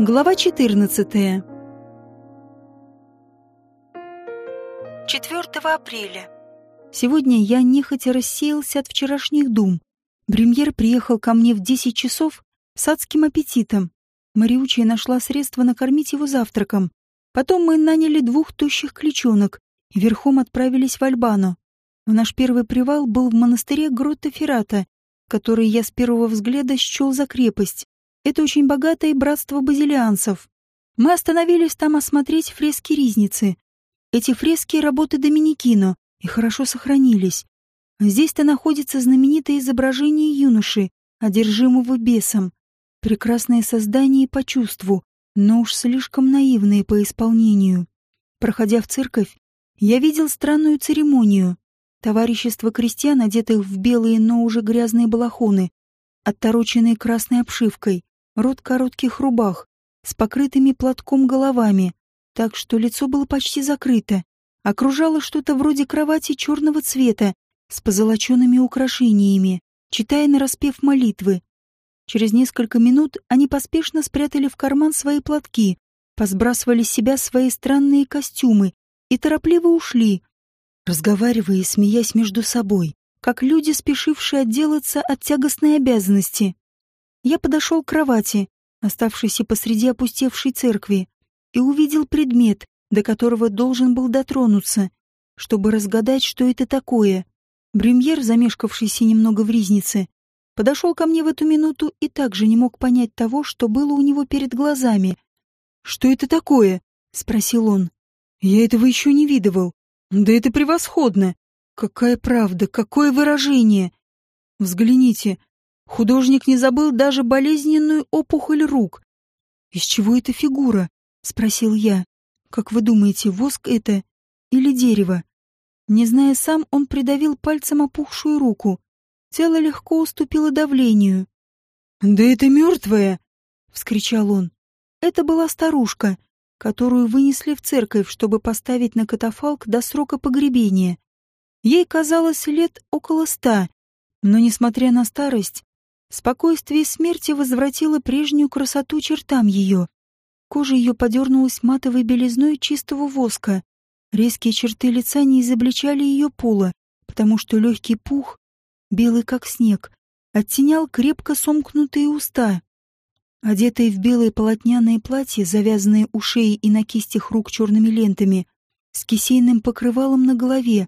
Глава 14. 4 апреля. Сегодня я нехотя рассеялся от вчерашних дум. Бремьер приехал ко мне в 10 часов с адским аппетитом. Мариучия нашла средства накормить его завтраком. Потом мы наняли двух тощих кличонок и верхом отправились в Альбану. Наш первый привал был в монастыре Гротта Феррата, который я с первого взгляда счел за крепость. Это очень богатое братство базилианцев. Мы остановились там осмотреть фрески Ризницы. Эти фрески — работы Доминикино и хорошо сохранились. Здесь-то находится знаменитое изображение юноши, одержимого бесом. Прекрасное создание по чувству, но уж слишком наивное по исполнению. Проходя в церковь, я видел странную церемонию. Товарищество крестьян, одетых в белые, но уже грязные балахоны, оттороченные красной обшивкой, рот коротких рубах, с покрытыми платком головами, так что лицо было почти закрыто. Окружало что-то вроде кровати черного цвета с позолоченными украшениями, читая нараспев молитвы. Через несколько минут они поспешно спрятали в карман свои платки, посбрасывали с себя свои странные костюмы и торопливо ушли, разговаривая и смеясь между собой, как люди, спешившие отделаться от тягостной обязанности. Я подошел к кровати, оставшейся посреди опустевшей церкви, и увидел предмет, до которого должен был дотронуться, чтобы разгадать, что это такое. Бремьер, замешкавшийся немного в ризнице, подошел ко мне в эту минуту и также не мог понять того, что было у него перед глазами. «Что это такое?» — спросил он. «Я этого еще не видывал. Да это превосходно! Какая правда, какое выражение! Взгляните, Художник не забыл даже болезненную опухоль рук. «Из чего эта фигура?» — спросил я. «Как вы думаете, воск это или дерево?» Не зная сам, он придавил пальцем опухшую руку. Тело легко уступило давлению. «Да это мертвая!» — вскричал он. Это была старушка, которую вынесли в церковь, чтобы поставить на катафалк до срока погребения. Ей казалось лет около ста, но, несмотря на старость, Спокойствие смерти возвратило прежнюю красоту чертам ее. Кожа ее подернулась матовой белизной чистого воска. Резкие черты лица не изобличали ее пола, потому что легкий пух, белый как снег, оттенял крепко сомкнутые уста. Одетая в белое полотняное платье, завязанное у шеи и на кистях рук черными лентами, с кисейным покрывалом на голове,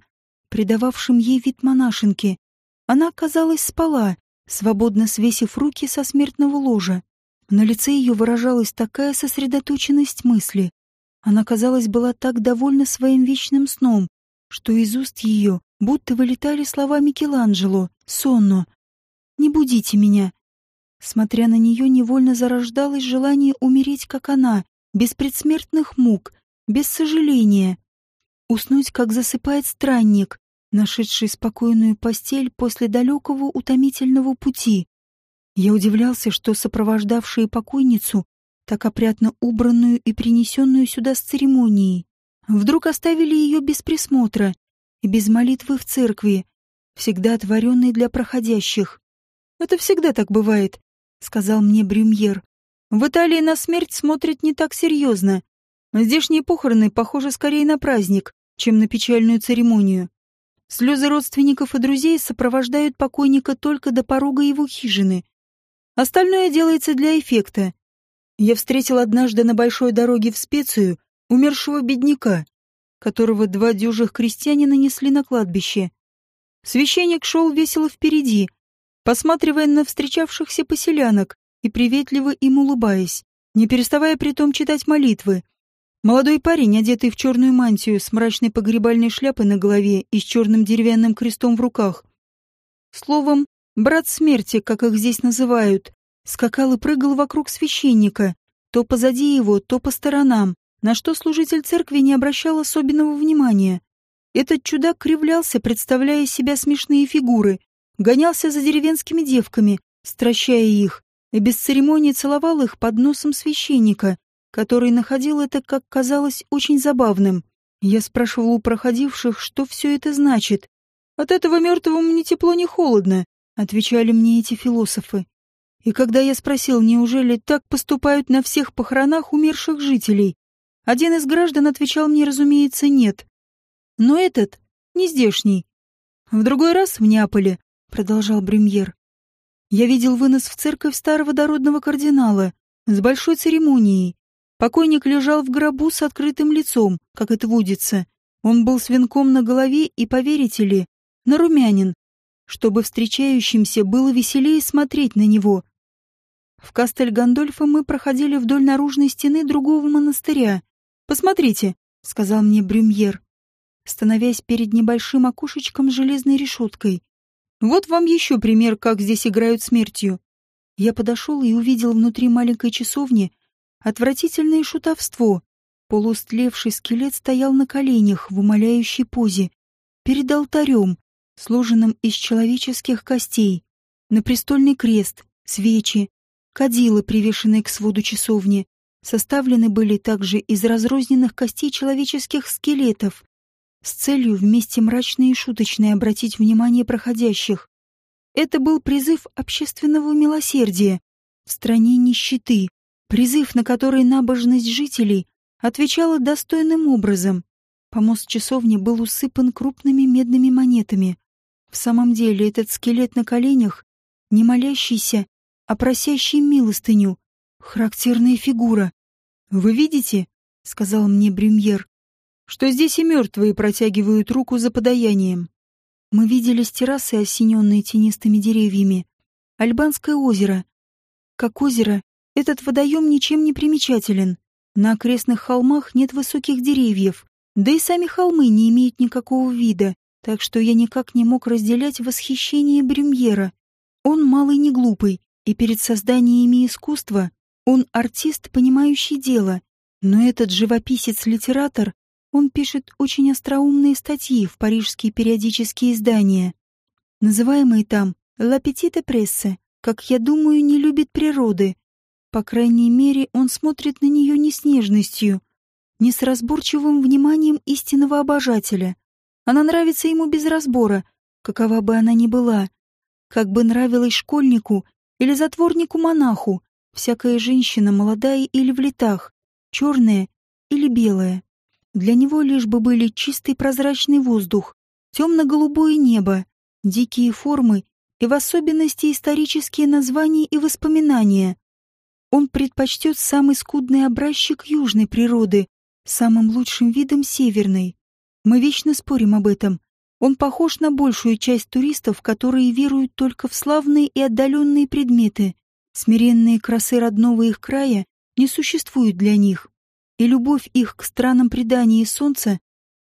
придававшим ей вид монашенки, она, казалось, спала, свободно свесив руки со смертного ложа. На лице ее выражалась такая сосредоточенность мысли. Она, казалось, была так довольна своим вечным сном, что из уст ее будто вылетали слова Микеланджело «Сонно». «Не будите меня». Смотря на нее, невольно зарождалось желание умереть, как она, без предсмертных мук, без сожаления. Уснуть, как засыпает странник, нашедший спокойную постель после далекого утомительного пути. Я удивлялся, что сопровождавшие покойницу, так опрятно убранную и принесенную сюда с церемонией, вдруг оставили ее без присмотра и без молитвы в церкви, всегда отворенной для проходящих. «Это всегда так бывает», — сказал мне Брюмьер. «В Италии на смерть смотрят не так серьезно. Здешние похороны похожи скорее на праздник, чем на печальную церемонию. Слезы родственников и друзей сопровождают покойника только до порога его хижины. Остальное делается для эффекта. Я встретил однажды на большой дороге в Специю умершего бедняка, которого два дюжих крестьянина несли на кладбище. Священник шел весело впереди, посматривая на встречавшихся поселянок и приветливо им улыбаясь, не переставая при том читать молитвы. Молодой парень, одетый в черную мантию с мрачной погребальной шляпой на голове и с черным деревянным крестом в руках. Словом, брат смерти, как их здесь называют, скакал и прыгал вокруг священника, то позади его, то по сторонам, на что служитель церкви не обращал особенного внимания. Этот чудак кривлялся, представляя себя смешные фигуры, гонялся за деревенскими девками, стращая их, и без церемонии целовал их под носом священника, который находил это, как казалось, очень забавным. Я спрашивал у проходивших, что все это значит. «От этого мертвому ни тепло, ни холодно», — отвечали мне эти философы. И когда я спросил, неужели так поступают на всех похоронах умерших жителей, один из граждан отвечал мне, разумеется, нет. Но этот не здешний. В другой раз в Неаполе, продолжал Бремьер, я видел вынос в церковь старого дородного кардинала с большой церемонией. Покойник лежал в гробу с открытым лицом, как это водится. Он был с венком на голове и, поверите ли, нарумянин, чтобы встречающимся было веселее смотреть на него. В Кастель Гандольфа мы проходили вдоль наружной стены другого монастыря. «Посмотрите», — сказал мне Брюмьер, становясь перед небольшим окошечком с железной решеткой. «Вот вам еще пример, как здесь играют смертью». Я подошел и увидел внутри маленькой часовни отвратительное шутовство. Полустлевший скелет стоял на коленях в умоляющей позе, перед алтарем, сложенным из человеческих костей, на престольный крест, свечи, кадилы, привешенные к своду часовни, составлены были также из разрозненных костей человеческих скелетов, с целью вместе мрачной и шуточной обратить внимание проходящих. Это был призыв общественного милосердия в стране нищеты, призыв, на который набожность жителей отвечала достойным образом. Помост часовни был усыпан крупными медными монетами. В самом деле этот скелет на коленях, не молящийся, а просящий милостыню, характерная фигура. «Вы видите?» — сказал мне Брюмьер, что здесь и мертвые протягивают руку за подаянием. Мы видели с террасы, осененные тенистыми деревьями, Альбанское озеро. Как озеро, этот водоем ничем не примечателен. На окрестных холмах нет высоких деревьев, да и сами холмы не имеют никакого вида, так что я никак не мог разделять восхищение Брюмьера. Он малый не глупый, и перед созданиями искусства он артист, понимающий дело. Но этот живописец-литератор, он пишет очень остроумные статьи в парижские периодические издания, называемые там «Ла Петите Прессе», как я думаю, не любит природы. По крайней мере, он смотрит на нее не с нежностью, не с разборчивым вниманием истинного обожателя. Она нравится ему без разбора, какова бы она ни была. Как бы нравилась школьнику или затворнику-монаху, всякая женщина, молодая или в летах, черная или белая. Для него лишь бы были чистый прозрачный воздух, темно-голубое небо, дикие формы и в особенности исторические названия и воспоминания. Он предпочтет самый скудный образчик южной природы, самым лучшим видом северной. Мы вечно спорим об этом. Он похож на большую часть туристов, которые веруют только в славные и отдаленные предметы. Смиренные красы родного их края не существуют для них, и любовь их к странам предания солнца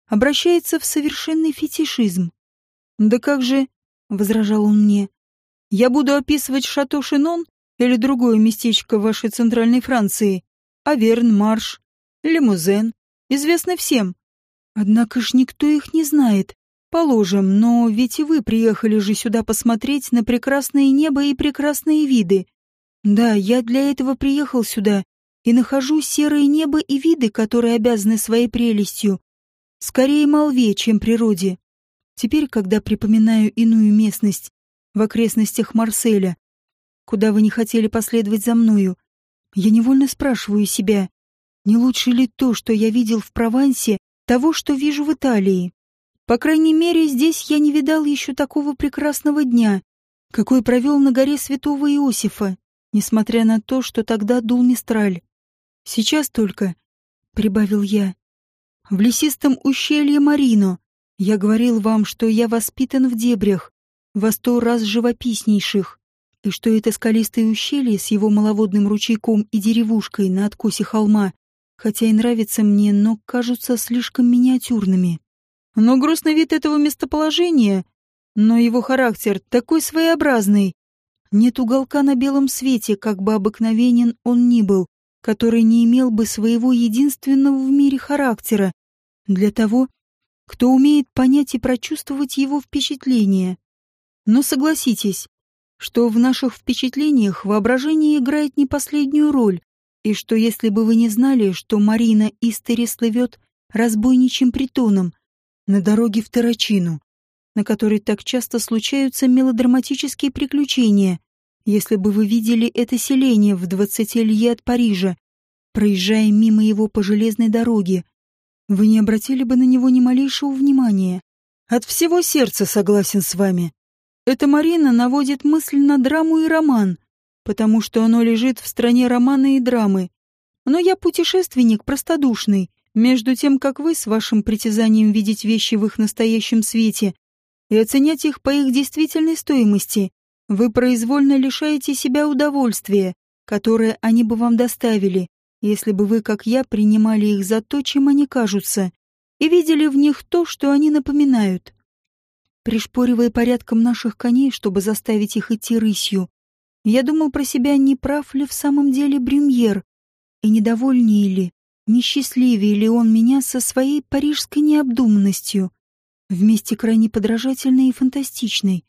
обращается в совершенный фетишизм. «Да как же», — возражал он мне, — «я буду описывать Шато Шинон или другое местечко вашей центральной Франции, Аверн, Марш, Лимузен, известны всем, Однако ж никто их не знает. Положим, но ведь и вы приехали же сюда посмотреть на прекрасное небо и прекрасные виды. Да, я для этого приехал сюда и нахожу серое небо и виды, которые обязаны своей прелестью. Скорее молве, чем природе. Теперь, когда припоминаю иную местность в окрестностях Марселя, куда вы не хотели последовать за мною, я невольно спрашиваю себя, не лучше ли то, что я видел в Провансе, того, что вижу в Италии. По крайней мере, здесь я не видал еще такого прекрасного дня, какой провел на горе Святого Иосифа, несмотря на то, что тогда дул Мистраль. Сейчас только, — прибавил я, — в лесистом ущелье Марино я говорил вам, что я воспитан в дебрях, во сто раз живописнейших, и что это скалистое ущелье с его маловодным ручейком и деревушкой на откосе холма хотя и нравятся мне, но кажутся слишком миниатюрными. Но грустный вид этого местоположения, но его характер такой своеобразный. Нет уголка на белом свете, как бы обыкновенен он ни был, который не имел бы своего единственного в мире характера для того, кто умеет понять и прочувствовать его впечатления. Но согласитесь, что в наших впечатлениях воображение играет не последнюю роль, и что если бы вы не знали, что Марина Истери слывет разбойничьим притоном на дороге в Тарачину, на которой так часто случаются мелодраматические приключения, если бы вы видели это селение в двадцати лье от Парижа, проезжая мимо его по железной дороге, вы не обратили бы на него ни малейшего внимания. От всего сердца согласен с вами. Эта Марина наводит мысль на драму и роман, потому что оно лежит в стране романа и драмы. Но я путешественник простодушный, между тем, как вы с вашим притязанием видеть вещи в их настоящем свете и оценять их по их действительной стоимости, вы произвольно лишаете себя удовольствия, которое они бы вам доставили, если бы вы, как я, принимали их за то, чем они кажутся, и видели в них то, что они напоминают. Пришпоривая порядком наших коней, чтобы заставить их идти рысью, я думал про себя, не прав ли в самом деле Брюмьер, и недовольнее ли, несчастливее ли он меня со своей парижской необдуманностью, вместе крайне подражательной и фантастичной.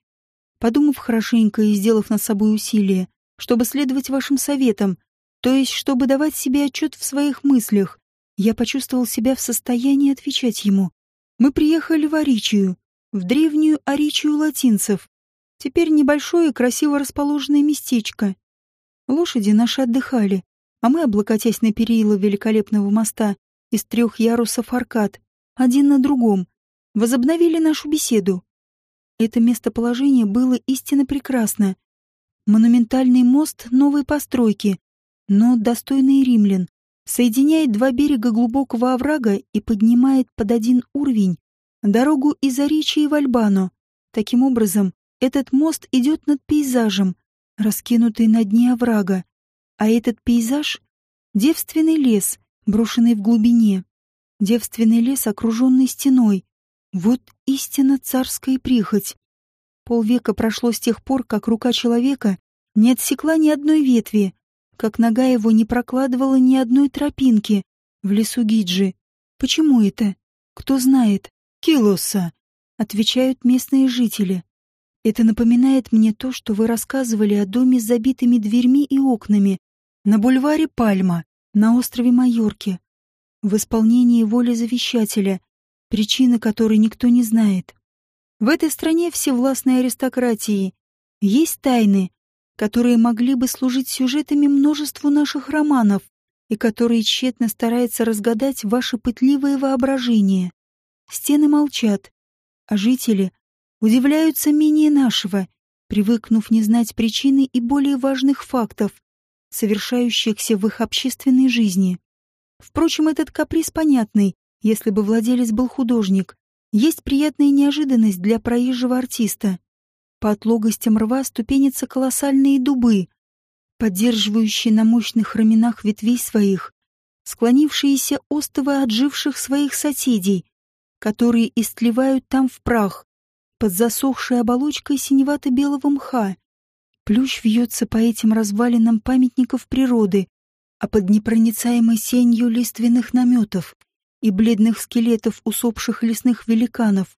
Подумав хорошенько и сделав над собой усилие, чтобы следовать вашим советам, то есть, чтобы давать себе отчет в своих мыслях, я почувствовал себя в состоянии отвечать ему. Мы приехали в Аричию, в древнюю Аричию латинцев. Теперь небольшое красиво расположенное местечко. Лошади наши отдыхали, а мы, облокотясь на перила великолепного моста из трех ярусов аркад, один на другом, возобновили нашу беседу. Это местоположение было истинно прекрасно. Монументальный мост новой постройки, но достойный римлян, соединяет два берега глубокого оврага и поднимает под один уровень дорогу из Аричии в Альбано. Таким образом, этот мост идет над пейзажем, раскинутый на дне оврага, а этот пейзаж — девственный лес, брошенный в глубине. Девственный лес, окруженный стеной. Вот истинно царская прихоть. Полвека прошло с тех пор, как рука человека не отсекла ни одной ветви, как нога его не прокладывала ни одной тропинки в лесу Гиджи. Почему это? Кто знает? Килоса, отвечают местные жители. Это напоминает мне то, что вы рассказывали о доме с забитыми дверьми и окнами на бульваре Пальма, на острове Майорке, в исполнении воли завещателя, причины которой никто не знает. В этой стране всевластной аристократии есть тайны, которые могли бы служить сюжетами множеству наших романов и которые тщетно старается разгадать ваше пытливое воображение. Стены молчат, а жители удивляются менее нашего, привыкнув не знать причины и более важных фактов, совершающихся в их общественной жизни. Впрочем, этот каприз понятный, если бы владелец был художник. Есть приятная неожиданность для проезжего артиста. По отлогостям рва ступенятся колоссальные дубы, поддерживающие на мощных раменах ветвей своих, склонившиеся остовы отживших своих соседей, которые истлевают там в прах, под засохшей оболочкой синевато-белого мха. Плющ вьется по этим развалинам памятников природы, а под непроницаемой сенью лиственных наметов и бледных скелетов усопших лесных великанов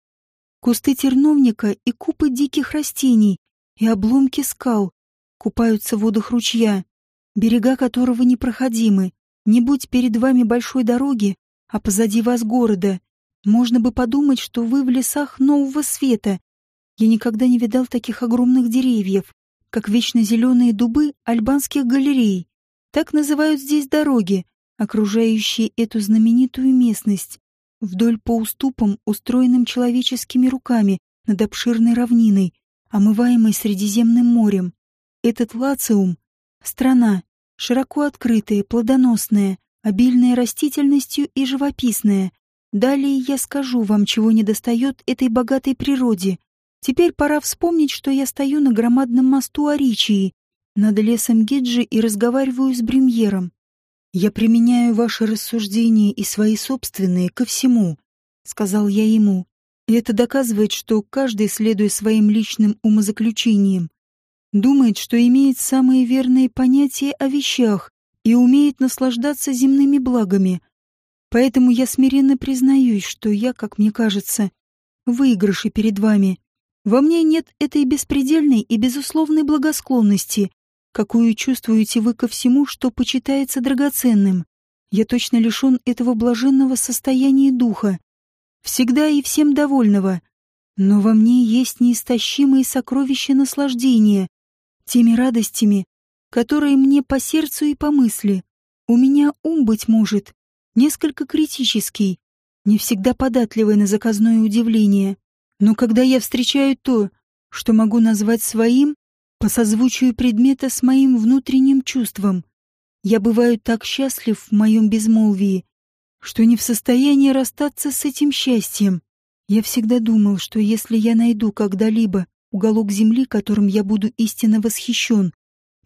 Кусты терновника и купы диких растений и обломки скал купаются в водах ручья, берега которого непроходимы. Не будь перед вами большой дороги, а позади вас города, можно бы подумать, что вы в лесах нового света. Я никогда не видал таких огромных деревьев, как вечно зеленые дубы альбанских галерей. Так называют здесь дороги, окружающие эту знаменитую местность вдоль по уступам, устроенным человеческими руками над обширной равниной, омываемой Средиземным морем. Этот Лациум — страна, широко открытая, плодоносная, обильная растительностью и живописная. Далее я скажу вам, чего недостает этой богатой природе. Теперь пора вспомнить, что я стою на громадном мосту Аричии, над лесом Гиджи и разговариваю с Бремьером. «Я применяю ваши рассуждения и свои собственные ко всему», — сказал я ему. И это доказывает, что каждый, следуя своим личным умозаключениям, думает, что имеет самые верные понятия о вещах и умеет наслаждаться земными благами. Поэтому я смиренно признаюсь, что я, как мне кажется, выигрыше перед вами. Во мне нет этой беспредельной и безусловной благосклонности, какую чувствуете вы ко всему, что почитается драгоценным. Я точно лишен этого блаженного состояния духа, всегда и всем довольного. Но во мне есть неистощимые сокровища наслаждения, теми радостями, которые мне по сердцу и по мысли. У меня ум, быть может, несколько критический, не всегда податливый на заказное удивление. Но когда я встречаю то, что могу назвать своим, по созвучию предмета с моим внутренним чувством, я бываю так счастлив в моем безмолвии, что не в состоянии расстаться с этим счастьем. Я всегда думал, что если я найду когда-либо уголок земли, которым я буду истинно восхищен,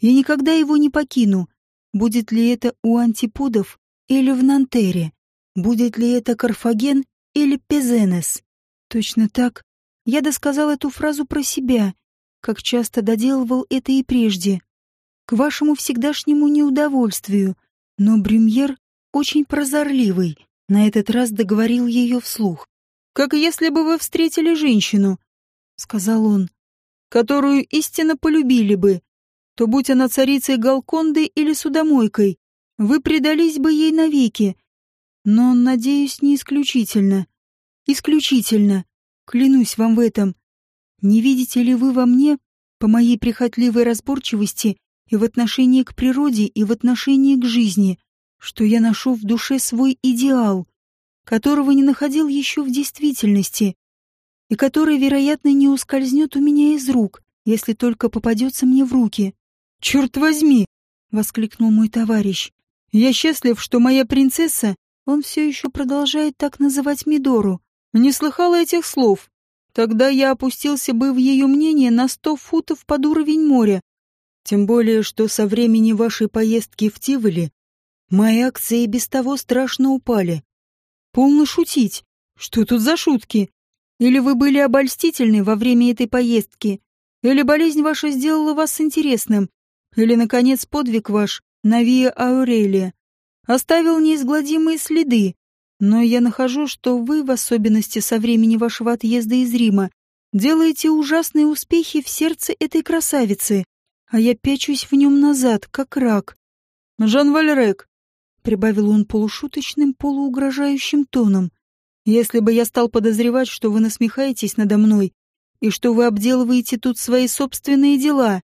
я никогда его не покину, будет ли это у антиподов или в Нантере, будет ли это Карфаген или Пезенес. Точно так я досказал эту фразу про себя, как часто доделывал это и прежде. К вашему всегдашнему неудовольствию, но Брюмьер очень прозорливый, на этот раз договорил ее вслух. «Как если бы вы встретили женщину», — сказал он, — «которую истинно полюбили бы, то будь она царицей Галконды или судомойкой, вы предались бы ей навеки. Но, надеюсь, не исключительно. Исключительно. Клянусь вам в этом. Не видите ли вы во мне, по моей прихотливой разборчивости и в отношении к природе, и в отношении к жизни, что я ношу в душе свой идеал, которого не находил еще в действительности, и который, вероятно, не ускользнет у меня из рук, если только попадется мне в руки. «Черт возьми!» — воскликнул мой товарищ. «Я счастлив, что моя принцесса...» Он все еще продолжает так называть Мидору. Не слыхала этих слов. Тогда я опустился бы в ее мнение на сто футов под уровень моря. Тем более, что со времени вашей поездки в Тиволи Мои акции без того страшно упали. Полно шутить. Что тут за шутки? Или вы были обольстительны во время этой поездки? Или болезнь ваша сделала вас интересным? Или, наконец, подвиг ваш на Виа Аурелия оставил неизгладимые следы? Но я нахожу, что вы, в особенности со времени вашего отъезда из Рима, делаете ужасные успехи в сердце этой красавицы, а я пячусь в нем назад, как рак. Жан Вальрек, прибавил он полушуточным, полуугрожающим тоном. Если бы я стал подозревать, что вы насмехаетесь надо мной и что вы обделываете тут свои собственные дела,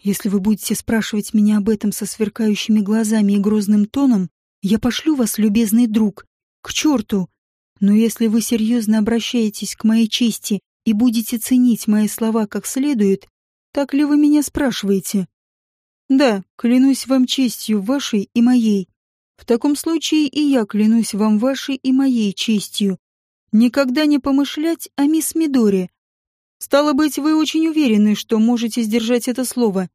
если вы будете спрашивать меня об этом со сверкающими глазами и грозным тоном, я пошлю вас, любезный друг, к черту. Но если вы серьезно обращаетесь к моей чести и будете ценить мои слова как следует, так ли вы меня спрашиваете? Да, клянусь вам честью вашей и моей. В таком случае и я клянусь вам вашей и моей честью. Никогда не помышлять о мисс Мидоре. Стало быть, вы очень уверены, что можете сдержать это слово.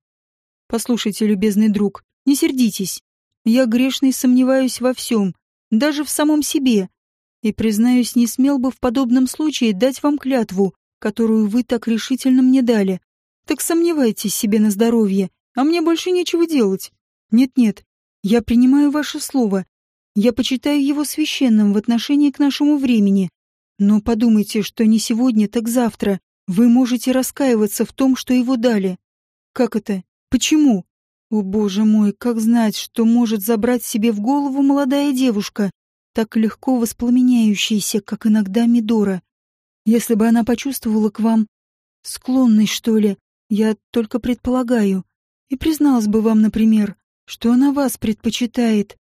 Послушайте, любезный друг, не сердитесь. Я грешный сомневаюсь во всем, даже в самом себе. И, признаюсь, не смел бы в подобном случае дать вам клятву, которую вы так решительно мне дали. Так сомневайтесь себе на здоровье, а мне больше нечего делать. Нет-нет, я принимаю ваше слово. Я почитаю его священным в отношении к нашему времени. Но подумайте, что не сегодня, так завтра вы можете раскаиваться в том, что его дали. Как это? Почему? О, боже мой, как знать, что может забрать себе в голову молодая девушка, так легко воспламеняющаяся, как иногда Мидора. Если бы она почувствовала к вам склонность, что ли, я только предполагаю, и призналась бы вам, например, что она вас предпочитает.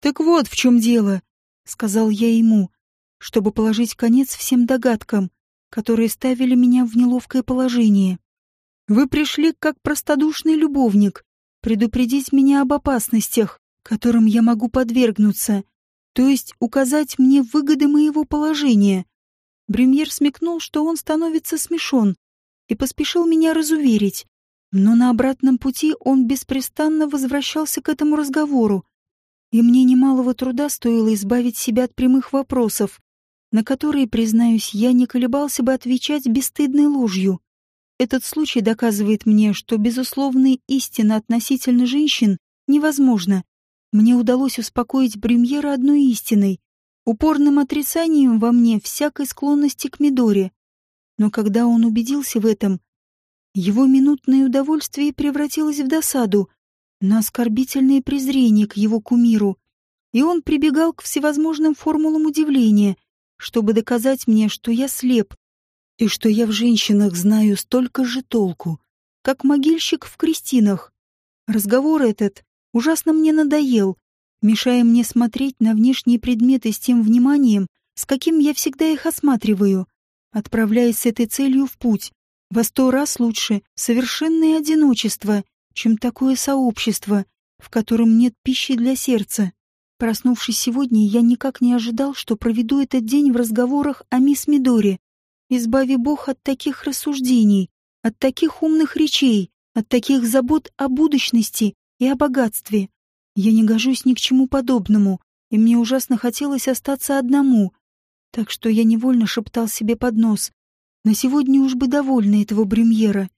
Так вот в чем дело, сказал я ему, чтобы положить конец всем догадкам, которые ставили меня в неловкое положение. Вы пришли как простодушный любовник, предупредить меня об опасностях, которым я могу подвергнуться, то есть указать мне выгоды моего положения. Бремьер смекнул, что он становится смешон, и поспешил меня разуверить, но на обратном пути он беспрестанно возвращался к этому разговору, и мне немалого труда стоило избавить себя от прямых вопросов, на которые, признаюсь, я не колебался бы отвечать бесстыдной ложью. Этот случай доказывает мне, что безусловная истина относительно женщин невозможна. Мне удалось успокоить Брюмьера одной истиной, упорным отрицанием во мне всякой склонности к Мидоре. Но когда он убедился в этом, его минутное удовольствие превратилось в досаду, на оскорбительное презрение к его кумиру, и он прибегал к всевозможным формулам удивления, чтобы доказать мне, что я слеп, и что я в женщинах знаю столько же толку, как могильщик в крестинах. Разговор этот ужасно мне надоел, мешая мне смотреть на внешние предметы с тем вниманием, с каким я всегда их осматриваю, отправляясь с этой целью в путь. Во сто раз лучше совершенное одиночество, чем такое сообщество, в котором нет пищи для сердца. Проснувшись сегодня, я никак не ожидал, что проведу этот день в разговорах о мисс Мидоре. Избави Бог от таких рассуждений, от таких умных речей, от таких забот о будущности и о богатстве. Я не гожусь ни к чему подобному, и мне ужасно хотелось остаться одному, так что я невольно шептал себе под нос. На сегодня уж бы довольна этого Брюмьера.